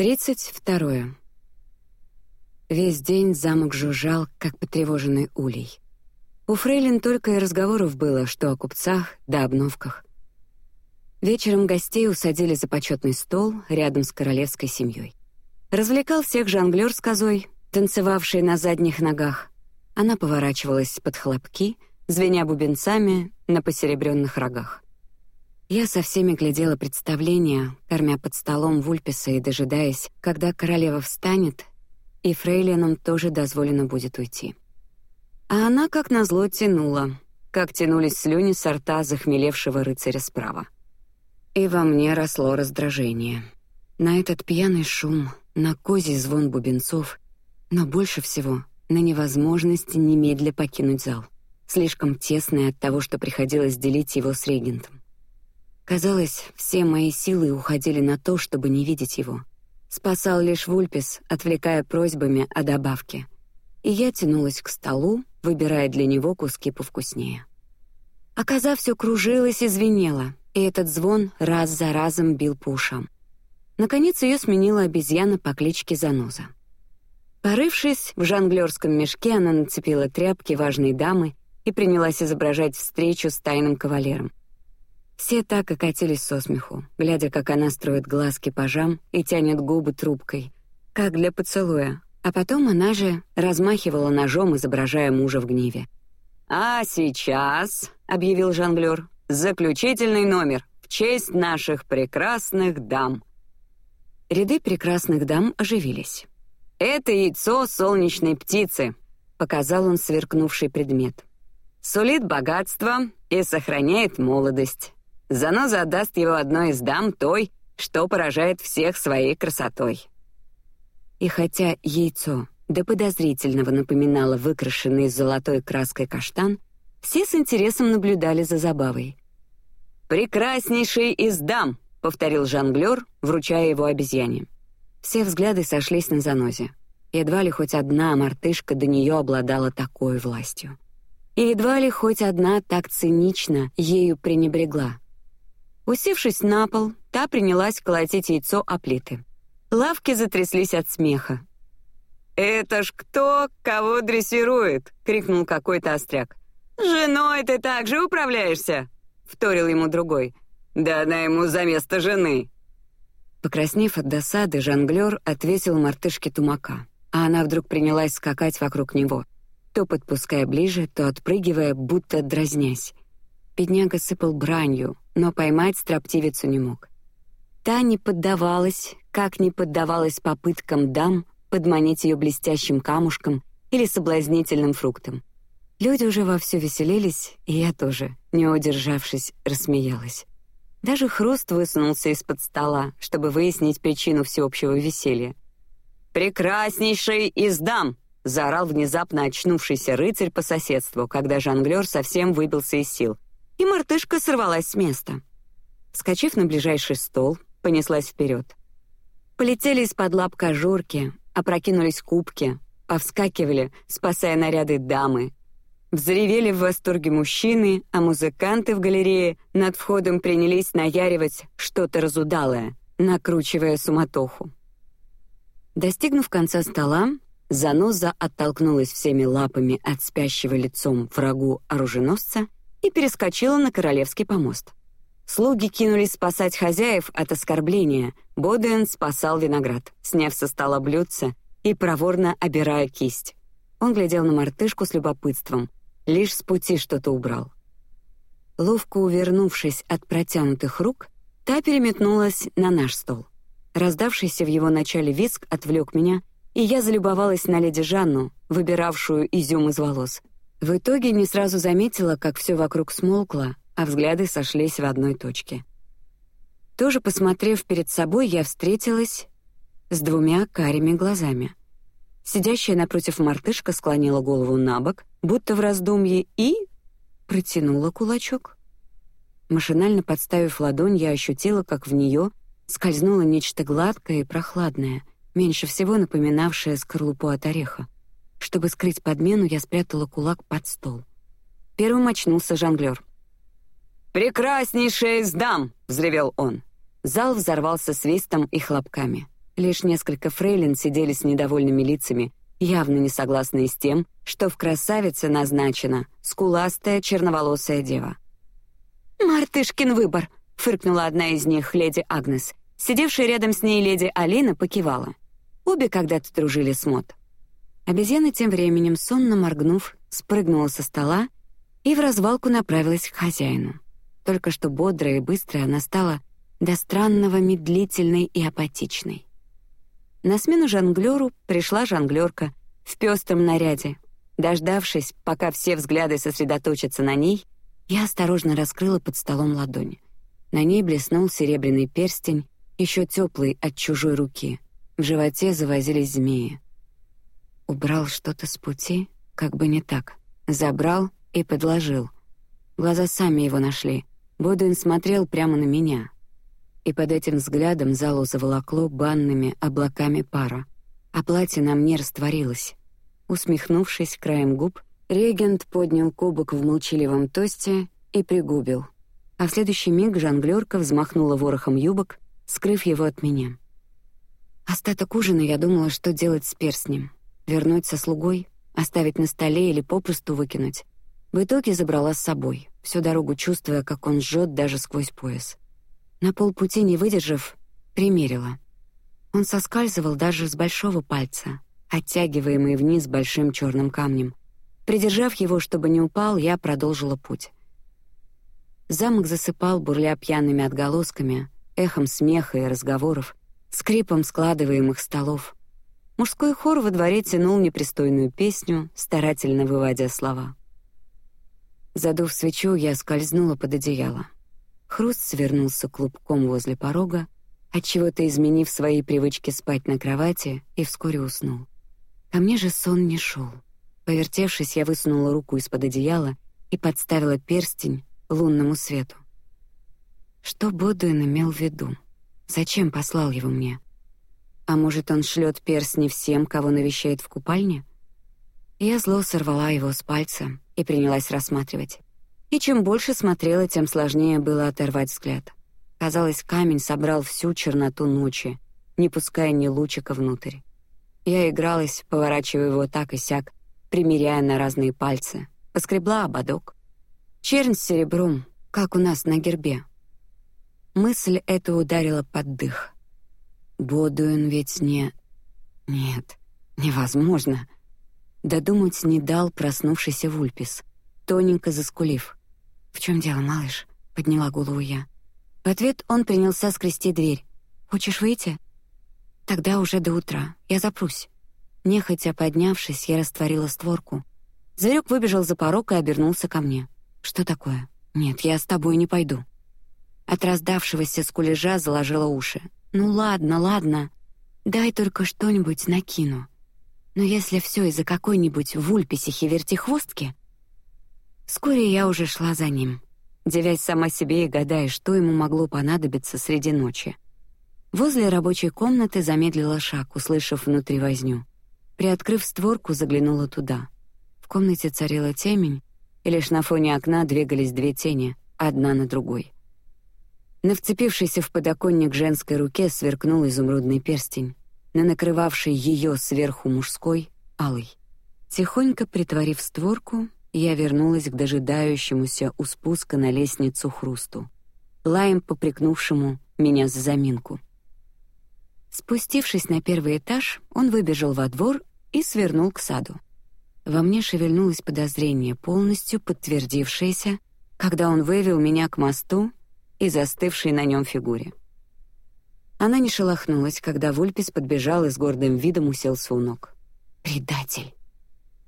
Тридцать второе. Весь день замок жужжал, как потревоженный улей. У фрейлин только и разговоров было, что о купцах да обновках. Вечером гостей усадили за почетный стол рядом с королевской семьей. Развлекал всех жонглер с козой, танцевавший на задних ногах. Она поворачивалась под хлопки, звеня бубенцами на посеребренных рогах. Я со всеми глядела представление, кормя под столом вульписа и дожидаясь, когда королева встанет, и фрейлинам тоже дозволено будет уйти. А она, как назло, тянула, как тянулись слюни с рта захмелевшего рыцаря справа. И во мне росло раздражение. На этот пьяный шум, на козий звон бубенцов, но больше всего на невозможность немедля покинуть зал, слишком тесный от того, что приходилось делить его с регентом. Казалось, все мои силы уходили на то, чтобы не видеть его. Спасал лишь Вульпис, отвлекая просьбами о добавке. И я тянулась к столу, выбирая для него куски повкуснее. А все кружилась и звенела, и этот звон раз за разом бил по ушам. Наконец ее сменила обезьяна по кличке Заноза. Порывшись в жонглерском мешке, она нацепила тряпки важной дамы и принялась изображать встречу с тайным кавалером. Все так и катились со смеху, глядя, как она строит глазки пажам и тянет губы трубкой, как для поцелуя. А потом она же размахивала ножом, изображая мужа в гневе. А сейчас, объявил жонглер, заключительный номер в честь наших прекрасных дам. Ряды прекрасных дам оживились. Это яйцо солнечной птицы, показал он сверкнувший предмет. Сулит богатство и сохраняет молодость. Заноза отдаст его одной из дам той, что поражает всех своей красотой. И хотя яйцо до подозрительного напоминало выкрашенный золотой краской каштан, все с интересом наблюдали за забавой. Прекраснейший из дам, повторил жонглер, вручая его обезьяне. Все взгляды сошлись на занозе. Едва ли хоть одна мартышка до нее обладала такой властью. И едва ли хоть одна так цинично ею пренебрегла. Усевшись на пол, та принялась колотить яйцо о плиты. Лавки затряслись от смеха. «Это ж кто кого дрессирует?» — крикнул какой-то остряк. «Женой ты так же управляешься!» — вторил ему другой. «Да она ему за место жены!» Покраснев от досады, жонглер ответил мартышке тумака, а она вдруг принялась скакать вокруг него, то подпуская ближе, то отпрыгивая, будто дразнясь. Бедняга сыпал бранью, но поймать строптивицу не мог. Та не поддавалась, как не поддавалась попыткам дам подманить ее блестящим камушком или соблазнительным фруктом. Люди уже вовсю веселились, и я тоже, не удержавшись, рассмеялась. Даже хруст высунулся из-под стола, чтобы выяснить причину всеобщего веселья. Прекраснейший из дам! заорал внезапно очнувшийся рыцарь по соседству, когда жонглер совсем выбился из сил и мартышка сорвалась с места. Скочив на ближайший стол, понеслась вперед. Полетели из-под лап кожурки, опрокинулись кубки, повскакивали, спасая наряды дамы. Взревели в восторге мужчины, а музыканты в галерее над входом принялись наяривать что-то разудалое, накручивая суматоху. Достигнув конца стола, заноза оттолкнулась всеми лапами от спящего лицом врагу оруженосца и перескочила на королевский помост. Слуги кинулись спасать хозяев от оскорбления. Боден спасал виноград, сняв со стола блюдце и проворно обирая кисть. Он глядел на мартышку с любопытством, лишь с пути что-то убрал. Ловко увернувшись от протянутых рук, та переметнулась на наш стол. Раздавшийся в его начале визг отвлек меня, и я залюбовалась на леди Жанну, выбиравшую изюм из волос. В итоге не сразу заметила, как все вокруг смолкло, а взгляды сошлись в одной точке. Тоже посмотрев перед собой, я встретилась с двумя карими глазами. Сидящая напротив мартышка склонила голову на бок, будто в раздумье, и протянула кулачок. Машинально подставив ладонь, я ощутила, как в нее скользнуло нечто гладкое и прохладное, меньше всего напоминавшее скорлупу от ореха. Чтобы скрыть подмену, я спрятала кулак под стол. Первым очнулся жонглер. «Прекраснейшая из дам!» — взревел он. Зал взорвался свистом и хлопками. Лишь несколько фрейлин сидели с недовольными лицами, явно не согласные с тем, что в красавице назначена скуластая черноволосая дева. «Мартышкин выбор!» — фыркнула одна из них, леди Агнес. Сидевшая рядом с ней леди Алина покивала. Обе когда-то дружили с Мот. Обезьяна тем временем, сонно моргнув, спрыгнула со стола и в развалку направилась к хозяину. Только что бодрая и быстрая она стала до странного медлительной и апатичной. На смену жонглёру пришла жонглёрка в пестром наряде. Дождавшись, пока все взгляды сосредоточатся на ней, я осторожно раскрыла под столом ладонь. На ней блеснул серебряный перстень, еще теплый от чужой руки. В животе завозились змеи. Убрал что-то с пути, как бы не так. Забрал и подложил. Глаза сами его нашли. Бодуин смотрел прямо на меня и под этим взглядом залу заволокло банными облаками пара, а платье на мне растворилось. Усмехнувшись краем губ, регент поднял кубок в молчаливом тосте и пригубил, а в следующий миг жонглёрка взмахнула ворохом юбок, скрыв его от меня. Остаток ужина я думала, что делать с перстнем: вернуть со слугой, оставить на столе или попросту выкинуть. В итоге забрала с собой, всю дорогу чувствуя, как он жжет даже сквозь пояс. На полпути не выдержав, примерила. Он соскальзывал даже с большого пальца, оттягиваемый вниз большим черным камнем. Придержав его, чтобы не упал, я продолжила путь. Замок засыпал, бурля пьяными отголосками, эхом смеха и разговоров, скрипом складываемых столов. Мужской хор во дворе тянул непристойную песню, старательно выводя слова. Задув свечу, я скользнула под одеяло. Хруст свернулся клубком возле порога, от чего-то изменив свои привычки спать на кровати, и вскоре уснул. Ко мне же сон не шел. Повертевшись, я высунула руку из-под одеяла и подставила перстень лунному свету. Что Бодуин имел в виду? Зачем послал его мне? А может, он шлет перстни всем, кого навещает в купальне? Я зло сорвала его с пальца и принялась рассматривать. И чем больше смотрела, тем сложнее было оторвать взгляд. Казалось, камень собрал всю черноту ночи, не пуская ни лучика внутрь. Я игралась, поворачивая его так и сяк, примеряя на разные пальцы, поскребла ободок. Чернь с серебром, как у нас на гербе. Мысль эта ударила под дых. Бодуин ведь не... Нет, невозможно. Додумать не дал проснувшийся Вульпис, тоненько заскулив. В чем дело, малыш? Подняла голову я. В ответ он принялся скрести дверь. Хочешь выйти? Тогда уже до утра. Я запрусь. Нехотя поднявшись, я растворила створку. Зверек выбежал за порог и обернулся ко мне. Что такое? Нет, я с тобой не пойду. От раздавшегося скулежа заложила уши. Ну ладно, ладно. Дай только что-нибудь накину. Но если все из-за какой-нибудь вульписихи вертихвостки, Вскоре я уже шла за ним, девясь сама себе и гадая, что ему могло понадобиться среди ночи. Возле рабочей комнаты замедлила шаг, услышав внутри возню. Приоткрыв створку, заглянула туда. В комнате царила темень, и лишь на фоне окна двигались две тени, одна на другой. На вцепившейся в подоконник женской руке сверкнул изумрудный перстень, на накрывавшей ее сверху мужской — алый. Тихонько притворив створку, я вернулась к дожидающемуся у спуска на лестницу хрусту, лаем попрекнувшему меня за заминку. Спустившись на первый этаж, он выбежал во двор и свернул к саду. Во мне шевельнулось подозрение, полностью подтвердившееся, когда он вывел меня к мосту и застывшей на нем фигуре. Она не шелохнулась, когда Вульпис подбежал и с гордым видом уселся у ног. Предатель.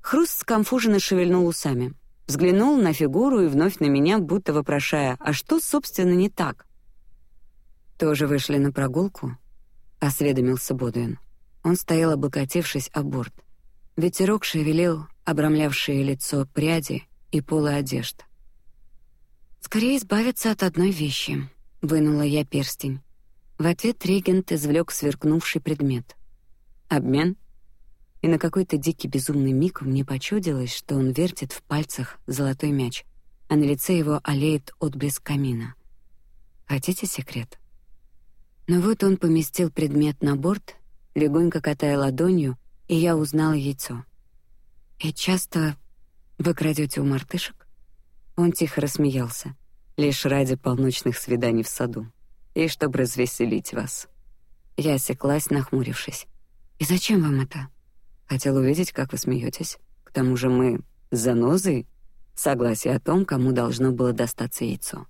Хруст скомфуженно шевельнул усами, взглянул на фигуру и вновь на меня, будто вопрошая, а что, собственно, не так? Тоже вышли на прогулку? Осведомился Бодуин. Он стоял, облокотившись о борт. Ветерок шевелил обрамлявшие лицо пряди и полы одежд. Скорее избавиться от одной вещи. Вынула я перстень. В ответ регент извлек сверкнувший предмет. Обмен и на какой-то дикий безумный миг мне почудилось, что он вертит в пальцах золотой мяч, а на лице его олеет отблеск камина. Хотите секрет? Но вот он поместил предмет на борт легонько катая ладонью, и я узнала яйцо. И часто вы крадете у мартышек? Он тихо рассмеялся, лишь ради полночных свиданий в саду и чтобы развеселить вас. Я осеклась, нахмурившись. И зачем вам это? Хотел увидеть, как вы смеетесь. К тому же мы занозы. Согласие о том, кому должно было достаться яйцо.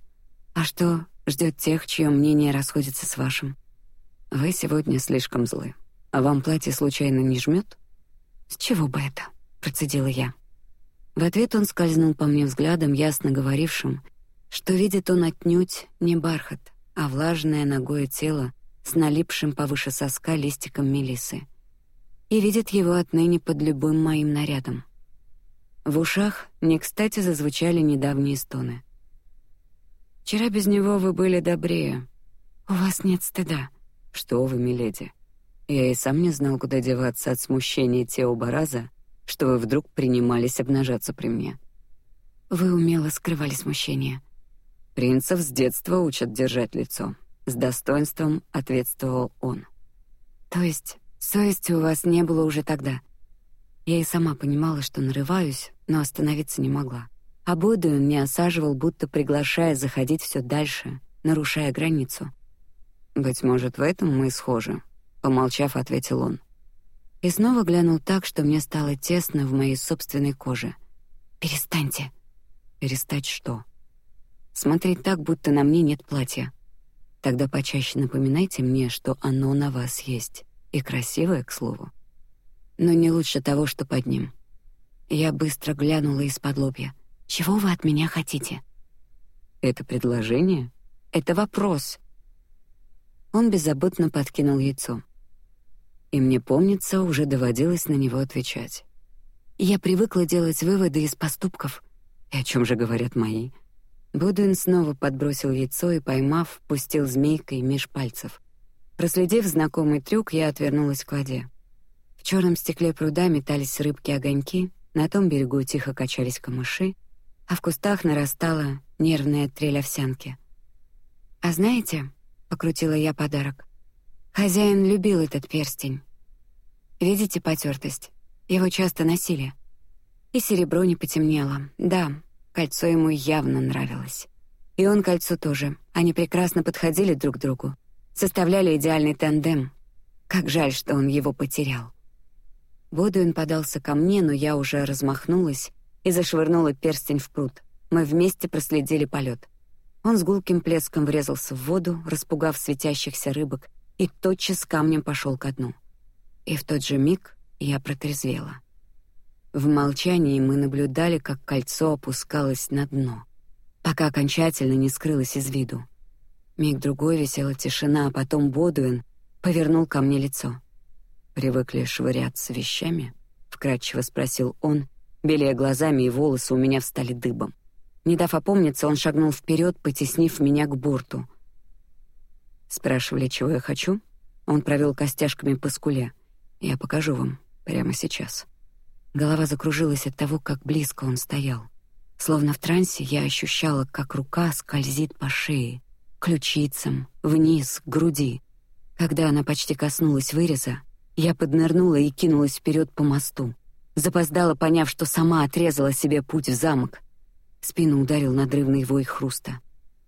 А что ждет тех, чье мнение расходится с вашим? Вы сегодня слишком злы. А вам платье случайно не жмет? С чего бы это? Процедила я. В ответ он скользнул по мне взглядом, ясно говорившим, что видит он отнюдь не бархат, а влажное ногое тело с налипшим повыше соска листиком мелисы. И видит его отныне под любым моим нарядом. В ушах не кстати зазвучали недавние стоны. Вчера без него вы были добрее. У вас нет стыда. Что вы, миледи? Я и сам не знал, куда деваться от смущения Теобараза, что вы вдруг принимались обнажаться при мне. Вы умело скрывали смущение. Принцев с детства учат держать лицо. С достоинством ответствовал он. То есть совести у вас не было уже тогда? Я и сама понимала, что нарываюсь, но остановиться не могла. А Бодуин не осаживал, будто приглашая заходить все дальше, нарушая границу. Быть может, в этом мы схожи, помолчав, ответил он. И снова глянул так, что мне стало тесно в моей собственной коже. Перестаньте. Перестать что? Смотреть так, будто на мне нет платья. Тогда почаще напоминайте мне, что оно на вас есть, и красивое, к слову. Но не лучше того, что под ним. Я быстро глянула из-под лобья. Чего вы от меня хотите? Это предложение? Это вопрос. Он беззаботно подкинул яйцо. И мне помнится, уже доводилось на него отвечать. Я привыкла делать выводы из поступков. И о чем же говорят мои? Будуин снова подбросил яйцо и, поймав, пустил змейкой меж пальцев. Проследив знакомый трюк, я отвернулась к воде. В черном стекле пруда метались рыбки-огоньки, на том берегу тихо качались камыши, а в кустах нарастала нервная трель овсянки. А знаете, покрутила я подарок. Хозяин любил этот перстень. Видите потертость? Его часто носили. И серебро не потемнело. Да, Кольцо ему явно нравилось. И он кольцу тоже. Они прекрасно подходили друг другу, составляли идеальный тандем. Как жаль, что он его потерял. Бодуин подался ко мне, но я уже размахнулась и зашвырнула перстень в пруд. Мы вместе проследили полет. Он с гулким плеском врезался в воду, распугав светящихся рыбок, и тотчас камнем пошел ко дну. И в тот же миг я протрезвела. В молчании мы наблюдали, как кольцо опускалось на дно, пока окончательно не скрылось из виду. Миг другой висела тишина, а потом Бодуин повернул ко мне лицо. Привыкли швыряться вещами? вкратчиво спросил он, белее глазами, и волосы у меня встали дыбом. Не дав опомниться, он шагнул вперед, потеснив меня к борту. Спрашивали, чего я хочу. Он провел костяшками по скуле. Я покажу вам прямо сейчас. Голова закружилась от того, как близко он стоял. Словно в трансе я ощущала, как рука скользит по шее, ключицам, вниз, к груди. Когда она почти коснулась выреза, я поднырнула и кинулась вперед по мосту. Запоздала, поняв, что сама отрезала себе путь в замок. Спину ударил надрывный вой хруста.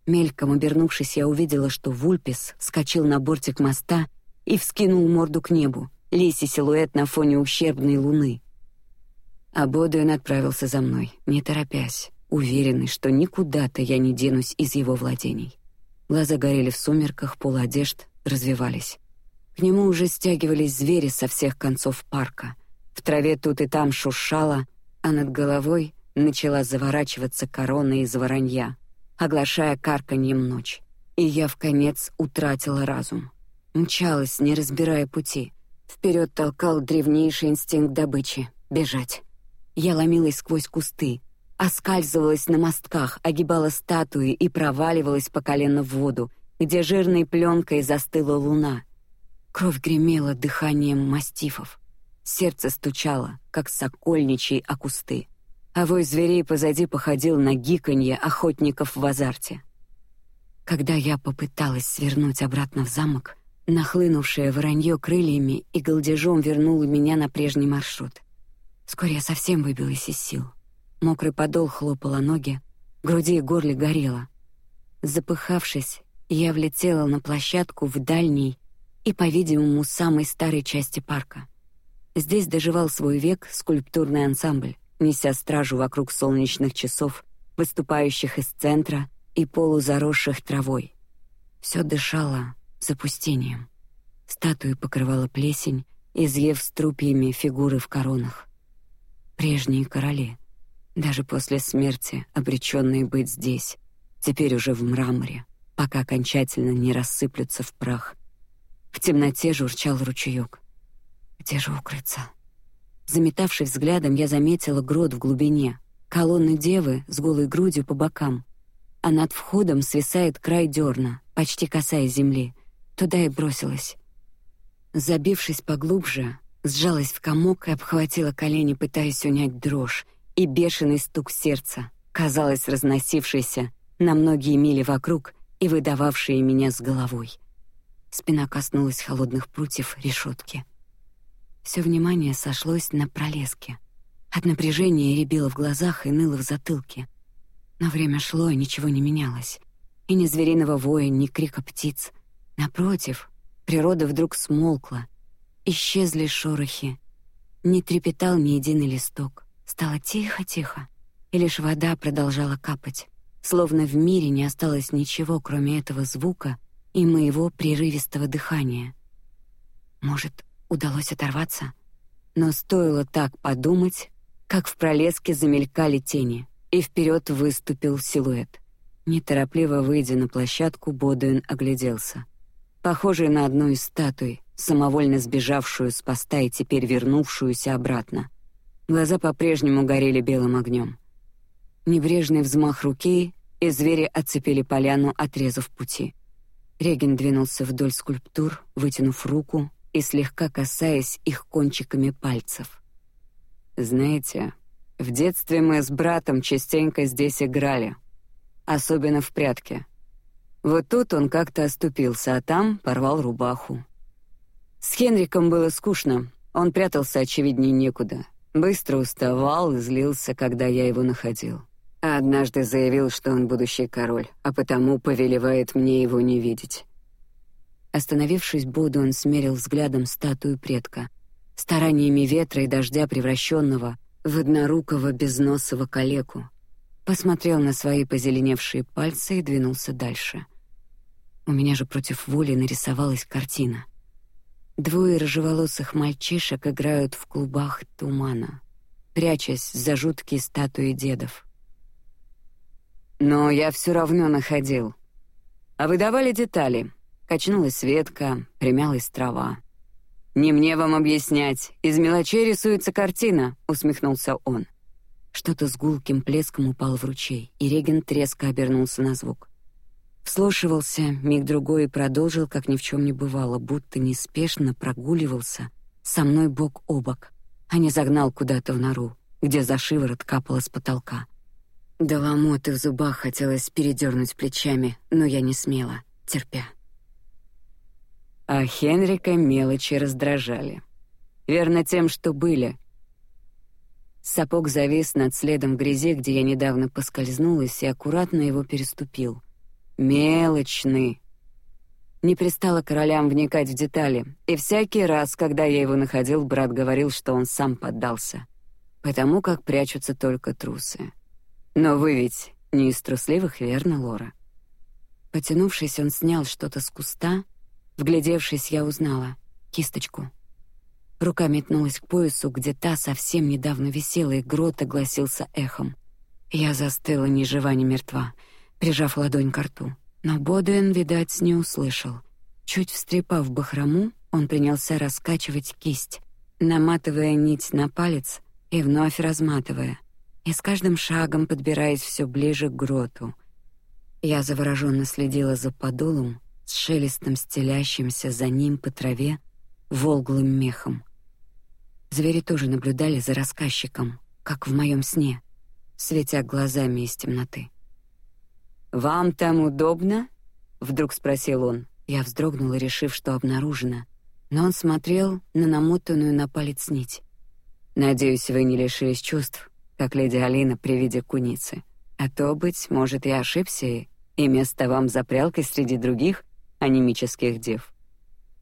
Мельком обернувшись, я увидела, что Вульпис скочил на бортик моста и вскинул морду к небу, лисий силуэт на фоне ущербной луны. А Бодуин отправился за мной, не торопясь, уверенный, что никуда-то я не денусь из его владений. Глаза горели в сумерках, полы одежд развивались. К нему уже стягивались звери со всех концов парка. В траве тут и там шуршало, а над головой начала заворачиваться корона из воронья, оглашая карканьем ночь. И я в конец утратила разум. Мчалась, не разбирая пути. Вперед толкал древнейший инстинкт добычи — бежать. Я ломилась сквозь кусты, оскальзывалась на мостках, огибала статуи и проваливалась по колено в воду, где жирной пленкой застыла луна. Кровь гремела дыханием мастифов. Сердце стучало, как сокольничий о кусты. А вой зверей позади походил на гиканье охотников в азарте. Когда я попыталась свернуть обратно в замок, Нахлынувшее воронье крыльями и голдежом вернуло меня на прежний маршрут. Вскоре я совсем выбилась из сил. Мокрый подол хлопал о ноги, груди и горле горело. Запыхавшись, я влетела на площадку в дальней и, по-видимому, самой старой части парка. Здесь доживал свой век скульптурный ансамбль, неся стражу вокруг солнечных часов, выступающих из центра и полузаросших травой. Все дышало запустением. Статуи покрывала плесень, изъев струпьями фигуры в коронах. Прежние короли, даже после смерти обреченные быть здесь, теперь уже в мраморе, пока окончательно не рассыплются в прах. В темноте журчал ручеек. Где же укрыться? Заметавшись взглядом, я заметила грот в глубине, колонны девы с голой грудью по бокам, а над входом свисает край дерна, почти касаясь земли. Туда и бросилась. Забившись поглубже, сжалась в комок и обхватила колени, пытаясь унять дрожь и бешеный стук сердца, казалось разносившийся на многие мили вокруг и выдававший меня с головой. Спина коснулась холодных прутьев решетки. Все внимание сошлось на пролеске. От напряжения рябило в глазах и ныло в затылке. Но время шло, и ничего не менялось. И ни звериного воя, ни крика птиц. Напротив, природа вдруг смолкла. Исчезли шорохи. Не трепетал ни единый листок. Стало тихо-тихо, и лишь вода продолжала капать, словно в мире не осталось ничего, кроме этого звука и моего прерывистого дыхания. Может, удалось оторваться? Но стоило так подумать, как в пролеске замелькали тени, и вперед выступил силуэт. Неторопливо выйдя на площадку, Бодуин огляделся похожий на одну из статуй, самовольно сбежавшую с поста и теперь вернувшуюся обратно. Глаза по-прежнему горели белым огнем. Небрежный взмах руки, и звери оцепили поляну, отрезав пути. Реген двинулся вдоль скульптур, вытянув руку и слегка касаясь их кончиками пальцев. Знаете, в детстве мы с братом частенько здесь играли, особенно в прятки. Вот тут он как-то оступился, а там порвал рубаху. С Хенриком было скучно. Он прятался очевиднее некуда. Быстро уставал и злился, когда я его находил. А однажды заявил, что он будущий король, а потому повелевает мне его не видеть. Остановившись, Буду он смерил взглядом статую предка, стараниями ветра и дождя превращенного в однорукого безносого калеку. Посмотрел на свои позеленевшие пальцы и двинулся дальше. У меня же против воли нарисовалась картина. Двое рыжеволосых мальчишек играют в клубах тумана, прячась за жуткие статуи дедов. Но я все равно находил. А вы давали детали. Качнулась ветка, примялась трава. Не мне вам объяснять. Из мелочей рисуется картина, усмехнулся он. Что-то с гулким плеском упал в ручей, и регент резко обернулся на звук. Вслушивался, миг другой и продолжил, как ни в чем не бывало, будто неспешно прогуливался со мной бок о бок, а не загнал куда-то в нору, где за шиворот капало с потолка. До ломоты в зубах хотелось передернуть плечами, но я не смела, терпя. А Хенрика мелочи раздражали. Верно тем, что были. Сапог завис над следом в грязи, где я недавно поскользнулась, и аккуратно его переступил. Мелочный. Не пристало королям вникать в детали, и всякий раз, когда я его находил, брат говорил, что он сам поддался, потому как прячутся только трусы. Но вы ведь не из трусливых, верно, Лора? Потянувшись, он снял что-то с куста. Вглядевшись, я узнала кисточку. Рука метнулась к поясу, где та совсем недавно висела, и грот огласился эхом. Я застыла ни жива, ни мертва прижав ладонь к рту. Но Бодуэн, видать, не услышал. Чуть встрепав бахрому, он принялся раскачивать кисть, наматывая нить на палец и вновь разматывая, и с каждым шагом подбираясь все ближе к гроту. Я завороженно следила за подолом, с шелестом стелящимся за ним по траве волглым мехом. Звери тоже наблюдали за рассказчиком, как в моем сне, светя глазами из темноты. Вам там удобно? Вдруг спросил он. Я вздрогнула, решив, что обнаружено, но он смотрел на намотанную на палец нить. Надеюсь, вы не лишились чувств, как леди Алина при виде куницы. А то быть, может, я ошибся и место вам за прялкой среди других анемических дев.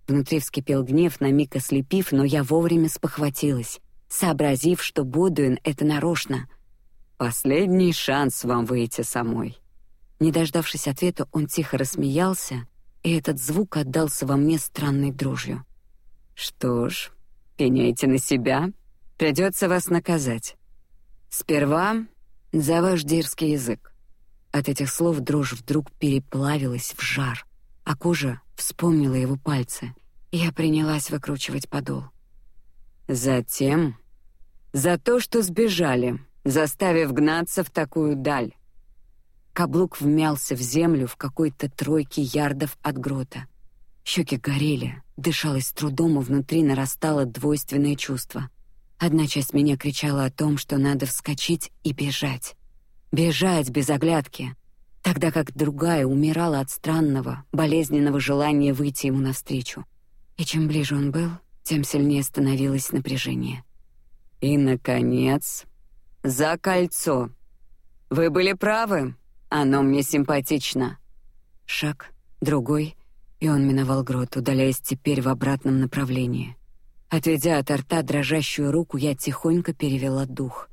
Внутри вскипел гнев, на миг ослепив, но я вовремя спохватилась, сообразив, что Бодуин это нарочно. Последний шанс вам выйти самой. Не дождавшись ответа, он тихо рассмеялся, и этот звук отдался во мне странной дрожью. Что ж, пеняйте на себя, придется вас наказать. Сперва за ваш дерзкий язык. От этих слов дрожь вдруг переплавилась в жар, а кожа вспомнила его пальцы. Я принялась выкручивать подол. Затем за то, что сбежали, заставив гнаться в такую даль. Каблук вмялся в землю в какой-то тройке ярдов от грота. Щеки горели, дышалось трудом, и внутри нарастало двойственное чувство. Одна часть меня кричала о том, что надо вскочить и бежать, бежать без оглядки, тогда как другая умирала от странного, болезненного желания выйти ему навстречу. И чем ближе он был, тем сильнее становилось напряжение. И наконец, за кольцо. Вы были правы. Оно мне симпатично. Шаг, другой, и он миновал грот, удаляясь теперь в обратном направлении. Отведя от рта дрожащую руку, я тихонько перевела дух.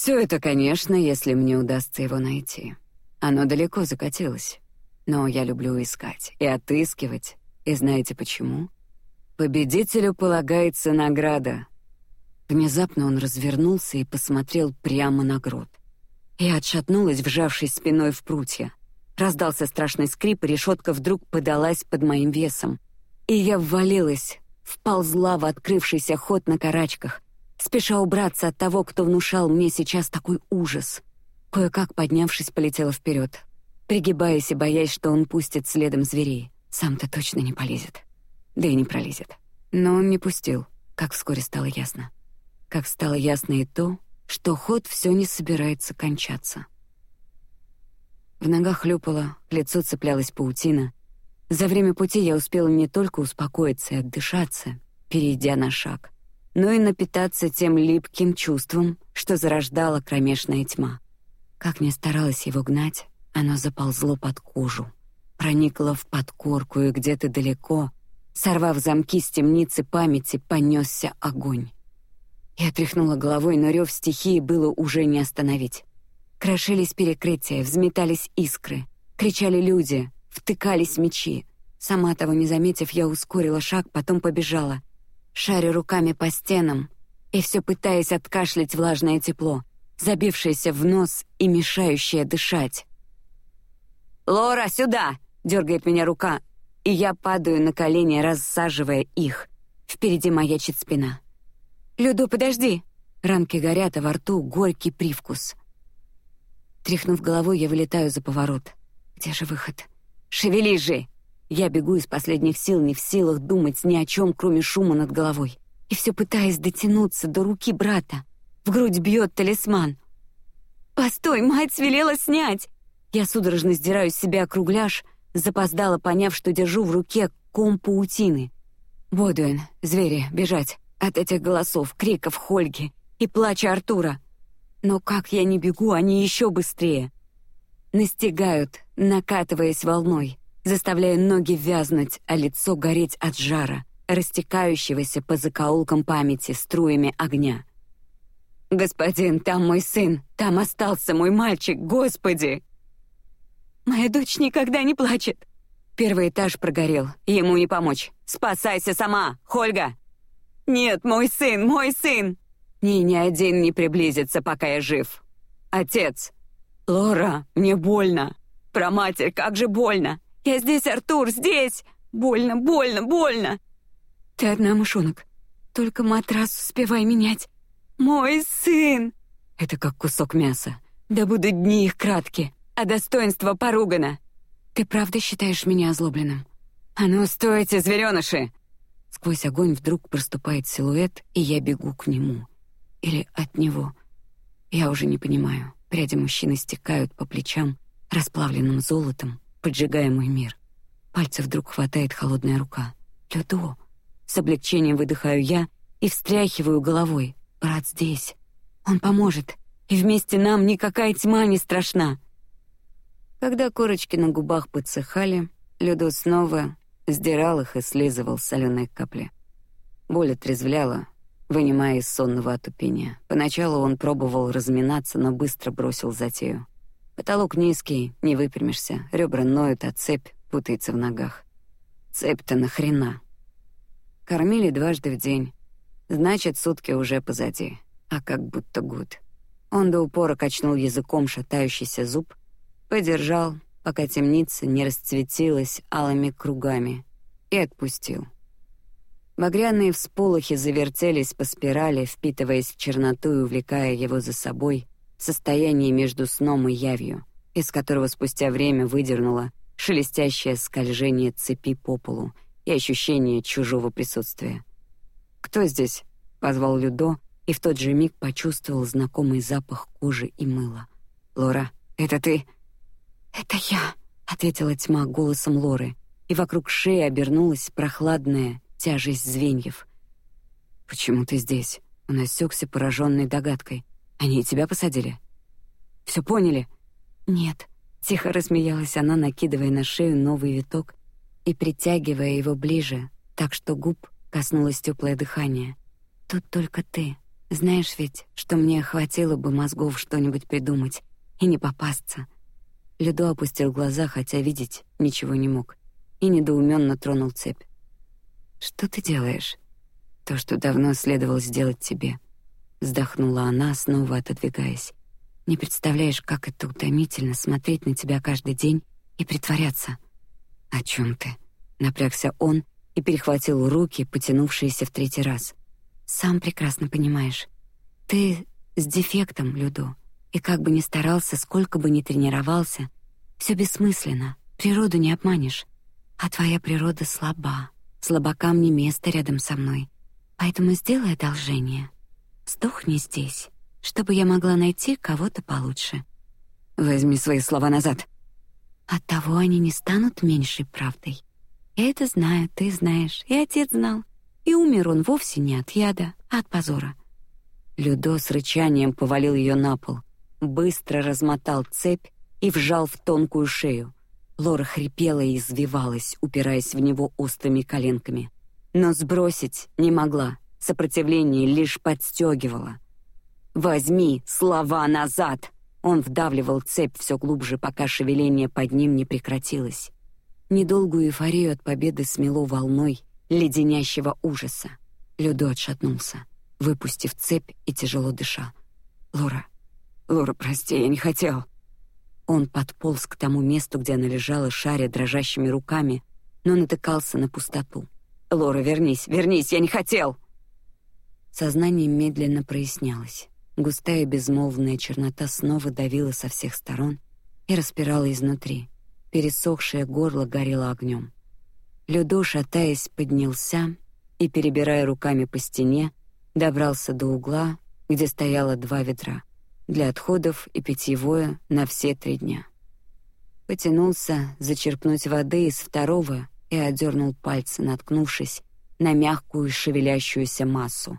Все это, конечно, если мне удастся его найти. Оно далеко закатилось, но я люблю искать и отыскивать. И знаете почему? Победителю полагается награда. Внезапно он развернулся и посмотрел прямо на грот. Я отшатнулась, вжавшись спиной в прутья. Раздался страшный скрип, и решетка вдруг подалась под моим весом. И я ввалилась, вползла в открывшийся ход на карачках, спеша убраться от того, кто внушал мне сейчас такой ужас. Кое-как поднявшись, полетела вперед, пригибаясь и боясь, что он пустит следом зверей. Сам-то точно не полезет, да и не пролезет. Но он не пустил, как вскоре стало ясно. Как стало ясно и то, что ход все не собирается кончаться. В ногах хлюпало, лицо цеплялась паутина. За время пути я успела не только успокоиться и отдышаться, перейдя на шаг, но и напитаться тем липким чувством, что зарождала кромешная тьма. Как ни старалась его гнать, оно заползло под кожу, проникло в подкорку и где-то далеко, сорвав замки с темницы памяти, понесся огонь. Я тряхнула головой, но рев стихии было уже не остановить. Крошились перекрытия, взметались искры, кричали люди, втыкались мечи. Сама того не заметив, я ускорила шаг, потом побежала, шаря руками по стенам и все пытаясь откашлять влажное тепло, забившееся в нос и мешающее дышать. Лора, сюда! дергает меня рука, и я падаю на колени, рассаживая их. Впереди маячит спина. Люду, подожди. Ранки горят, а во рту горький привкус. Тряхнув головой, я вылетаю за поворот. Где же выход? Шевелись же! Я бегу из последних сил, не в силах думать ни о чем, кроме шума над головой, и все пытаясь дотянуться до руки брата. В грудь бьет талисман. Постой, мать велела снять. Я судорожно сдираю с себя кругляш, запоздала, поняв, что держу в руке ком паутины. Бодуин, звери, бежать от этих голосов, криков Хольги и плача Артура. Но как я не бегу, они еще быстрее. Настигают, накатываясь волной, заставляя ноги вязнуть, а лицо гореть от жара, растекающегося по закоулкам памяти струями огня. Господин, там мой сын, там остался мой мальчик, Господи! Моя дочь никогда не плачет. Первый этаж прогорел, ему не помочь. Спасайся сама, Хольга. Нет, мой сын, мой сын! Ни ни один не приблизится, пока я жив. Отец! Лора, мне больно. Про матерь, как же больно. Я здесь, Артур, здесь! Больно, больно, больно! Ты одна, мышонок. Только матрас успевай менять. Мой сын! Это как кусок мяса. Да будут дни их краткие, а достоинство поругано. Ты правда считаешь меня озлобленным? А ну, стойте, звереныши! Сквозь огонь вдруг проступает силуэт, и я бегу к нему. Или от него. Я уже не понимаю. Пряди мужчины стекают по плечам расплавленным золотом, поджигая мой мир. Пальцы вдруг хватает холодная рука. Людо. С облегчением выдыхаю я и встряхиваю головой. Брат здесь. Он поможет, и вместе нам никакая тьма не страшна. Когда корочки на губах подсыхали, Людо снова сдирал их и слизывал соленые капли. Боль отрезвляла, вынимая из сонного отупения. Поначалу он пробовал разминаться, но быстро бросил затею. Потолок низкий, не выпрямишься, ребра ноют, а цепь путается в ногах. Цепь-то нахрена? Кормили дважды в день, значит, сутки уже позади, а как будто гуд. Он до упора качнул языком шатающийся зуб, подержал, пока темница не расцветилась алыми кругами, и отпустил. Багряные всполохи завертелись по спирали, впитываясь в черноту и увлекая его за собой состояние между сном и явью, из которого спустя время выдернуло шелестящее скольжение цепи по полу и ощущение чужого присутствия. Кто здесь? позвал Людо, и в тот же миг почувствовал знакомый запах кожи и мыла. Лора, это ты? Это я, ответила тьма голосом Лоры, и вокруг шеи обернулась прохладная тяжесть звеньев. Почему ты здесь? Он осекся, пораженный догадкой. Они тебя посадили? Все поняли? Нет. Тихо рассмеялась она, накидывая на шею новый виток и притягивая его ближе, так что губ коснулось теплое дыхание. Тут только ты. Знаешь ведь, что мне хватило бы мозгов что-нибудь придумать и не попасться. Людо опустил глаза, хотя видеть ничего не мог, и недоуменно тронул цепь. Что ты делаешь? То, что давно следовало сделать тебе. Вздохнула она, снова отодвигаясь. Не представляешь, как это утомительно смотреть на тебя каждый день и притворяться. О чем ты? Напрягся он и перехватил руки, потянувшиеся в третий раз. Сам прекрасно понимаешь. Ты с дефектом, Людо, и как бы ни старался, сколько бы ни тренировался, все бессмысленно. Природу не обманешь, а твоя природа слаба. Слабакам не место рядом со мной. Поэтому сделай одолжение. Сдохни здесь, чтобы я могла найти кого-то получше. Возьми свои слова назад. От того они не станут меньшей правдой. Я это знаю, ты знаешь, и отец знал. И умер он вовсе не от яда, а от позора. Людо с рычанием повалил ее на пол, быстро размотал цепь и вжал в тонкую шею. Лора хрипела и извивалась, упираясь в него острыми коленками, но сбросить не могла. Сопротивление лишь подстегивало. Возьми слова назад. Он вдавливал цепь все глубже, пока шевеление под ним не прекратилось. Недолгую эйфорию от победы смело волной леденящего ужаса. Людо отшатнулся, выпустив цепь и тяжело дыша. Лора, Лора, прости, я не хотел. Он подполз к тому месту, где она лежала, шаря дрожащими руками, но натыкался на пустоту. Лора, вернись, вернись, я не хотел. Сознание медленно прояснялось. Густая безмолвная чернота снова давила со всех сторон и распирала изнутри. Пересохшее горло горело огнем. Людо, шатаясь, поднялся и, перебирая руками по стене, добрался до угла, где стояло два ведра для отходов и питьевое на все три дня. Потянулся зачерпнуть воды из второго и отдернул пальцы, наткнувшись на мягкую шевелящуюся массу.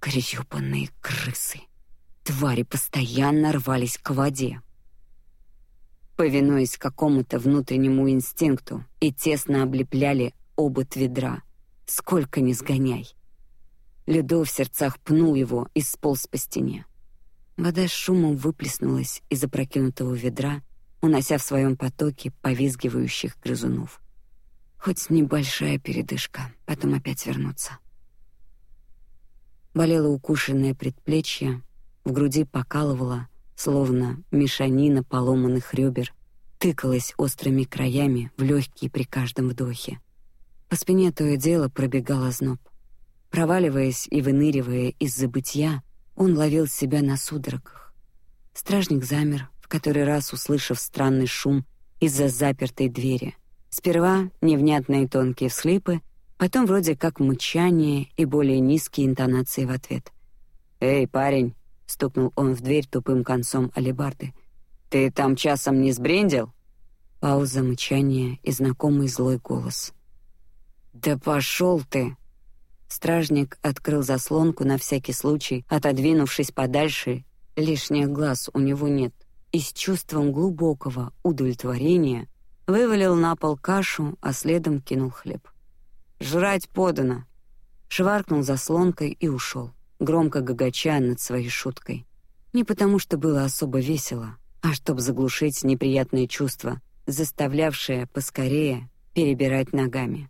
Грязёбаные крысы! Твари постоянно рвались к воде. Повинуясь какому-то внутреннему инстинкту, и тесно облепляли оба ведра. Сколько ни сгоняй. Людо в сердцах пнул его и сполз по стене. Вода с шумом выплеснулась из опрокинутого ведра, унося в своем потоке повизгивающих грызунов. Хоть небольшая передышка, потом опять вернуться. Болело укушенное предплечье, в груди покалывало, словно мешанина поломанных ребер, тыкалась острыми краями в легкие при каждом вдохе. По спине то и дело пробегал озноб. Проваливаясь и выныривая из забытья, он ловил себя на судорогах. Стражник замер, в который раз услышав странный шум из-за запертой двери. Сперва невнятные тонкие всхлипы, потом вроде как мычание и более низкие интонации в ответ. «Эй, парень!» — стукнул он в дверь тупым концом алебарды. «Ты там часом не сбрендил?» Пауза, мычание и знакомый злой голос. Да пошел ты! Стражник открыл заслонку на всякий случай, отодвинувшись подальше. Лишних глаз у него нет. И с чувством глубокого удовлетворения вывалил на пол кашу, а следом кинул хлеб. Жрать подано. Шваркнул заслонкой и ушел, громко гогоча над своей шуткой. Не потому, что было особо весело, а чтобы заглушить неприятные чувства, заставлявшие поскорее перебирать ногами.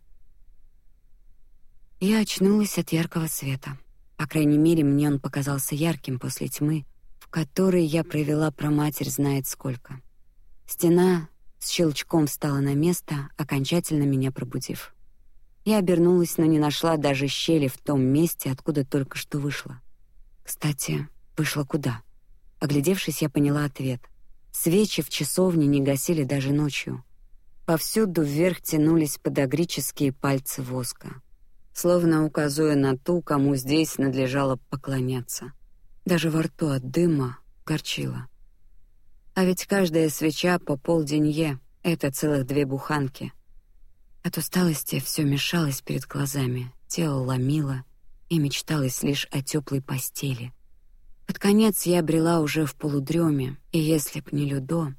Я очнулась от яркого света. По крайней мере, мне он показался ярким после тьмы, в которой я провела про матерь знает сколько. Стена с щелчком встала на место, окончательно меня пробудив. Я обернулась, но не нашла даже щели в том месте, откуда только что вышла. Кстати, вышла куда? Оглядевшись, я поняла ответ. Свечи в часовне не гасили даже ночью. Повсюду вверх тянулись подогрические пальцы воска словно указывая на ту, кому здесь надлежало поклоняться. Даже во рту от дыма горчило. А ведь каждая свеча по полденье — это целых две буханки. От усталости все мешалось перед глазами, тело ломило, и мечталось лишь о теплой постели. Под конец я брела уже в полудреме, и если б не Людо,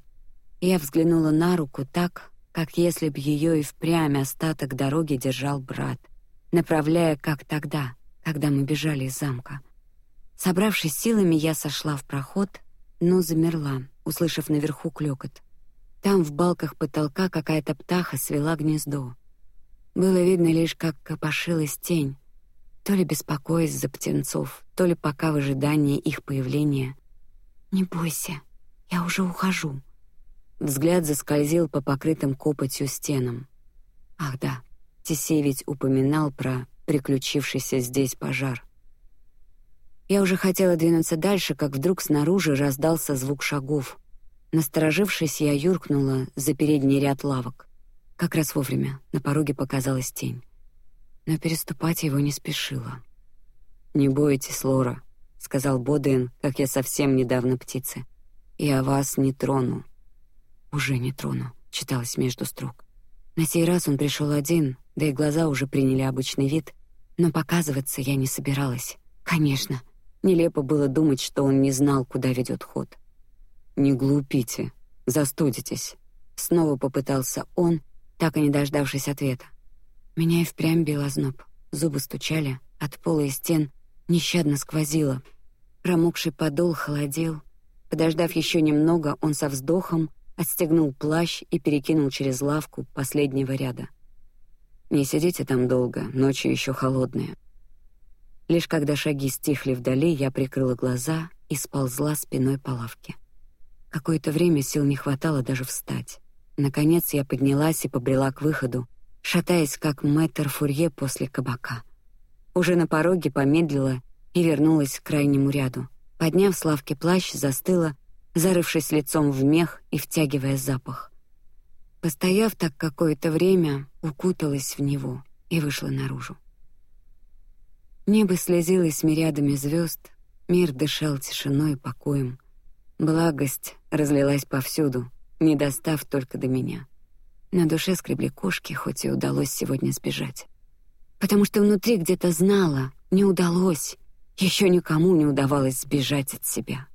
я взглянула на руку так, как если б ее и впрямь остаток дороги держал брат направляя, как тогда, когда мы бежали из замка. Собравшись силами, я сошла в проход, но замерла, услышав наверху клёкот. Там в балках потолка какая-то птаха свела гнездо. Было видно лишь, как копошилась тень, то ли беспокоясь за птенцов, то ли пока в ожидании их появления. Не бойся, я уже ухожу. Взгляд заскользил по покрытым копотью стенам. Ах да, Тесей ведь упоминал про приключившийся здесь пожар. Я уже хотела двинуться дальше, как вдруг снаружи раздался звук шагов. Насторожившись, я юркнула за передний ряд лавок. Как раз вовремя на пороге показалась тень, но переступать его не спешила. Не бойтесь, Лора, сказал Боден, как я совсем недавно птицы. Я вас не трону. Уже не трону, читалось между строк. На сей раз он пришел один, да и глаза уже приняли обычный вид, но показываться я не собиралась. Конечно, нелепо было думать, что он не знал, куда ведет ход. Не глупите, застудитесь. Снова попытался он, так и не дождавшись ответа. Меня и впрямь бил озноб, зубы стучали, от пола и стен нещадно сквозило. Промокший подол холодил. Подождав еще немного, он со вздохом отстегнул плащ и перекинул через лавку последнего ряда. Не сидите там долго, ночи еще холодные. Лишь когда шаги стихли вдали, я прикрыла глаза и сползла спиной по лавке. Какое-то время сил не хватало даже встать. Наконец я поднялась и побрела к выходу, шатаясь как мэтр Фурье после кабака. Уже на пороге помедлила и вернулась к крайнему ряду. Подняв с лавки плащ, застыла, зарывшись лицом в мех и втягивая запах. Постояв так какое-то время, укуталась в него и вышла наружу. Небо слезилось мириадами звезд, мир дышал тишиной и покоем. Благость разлилась повсюду, не достав только до меня. На душе скребли кошки, хоть и удалось сегодня сбежать, потому что внутри где-то знала, не удалось, еще никому не удавалось сбежать от себя.